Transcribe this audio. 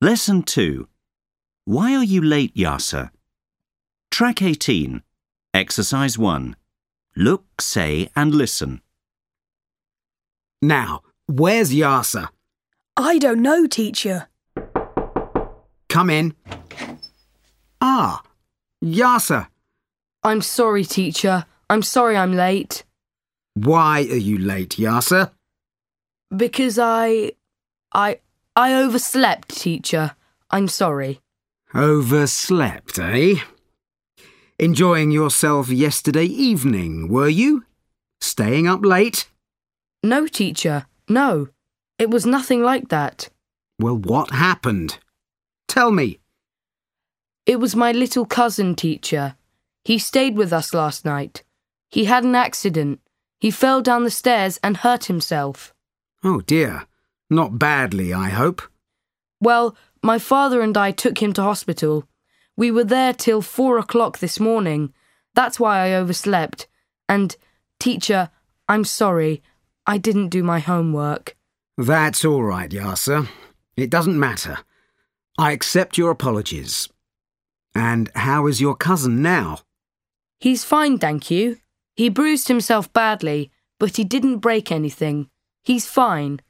Lesson 2. Why are you late, Yasser? Track 18. Exercise 1. Look, say, and listen. Now, where's Yasser? I don't know, teacher. Come in. Ah, Yasser. I'm sorry, teacher. I'm sorry I'm late. Why are you late, Yasser? Because I. I. I overslept, teacher. I'm sorry. Overslept, eh? Enjoying yourself yesterday evening, were you? Staying up late? No, teacher. No. It was nothing like that. Well, what happened? Tell me. It was my little cousin, teacher. He stayed with us last night. He had an accident. He fell down the stairs and hurt himself. Oh dear. Not badly, I hope. Well, my father and I took him to hospital. We were there till four o'clock this morning. That's why I overslept. And, teacher, I'm sorry. I didn't do my homework. That's all right, Yasser. It doesn't matter. I accept your apologies. And how is your cousin now? He's fine, thank you. He bruised himself badly, but he didn't break anything. He's fine.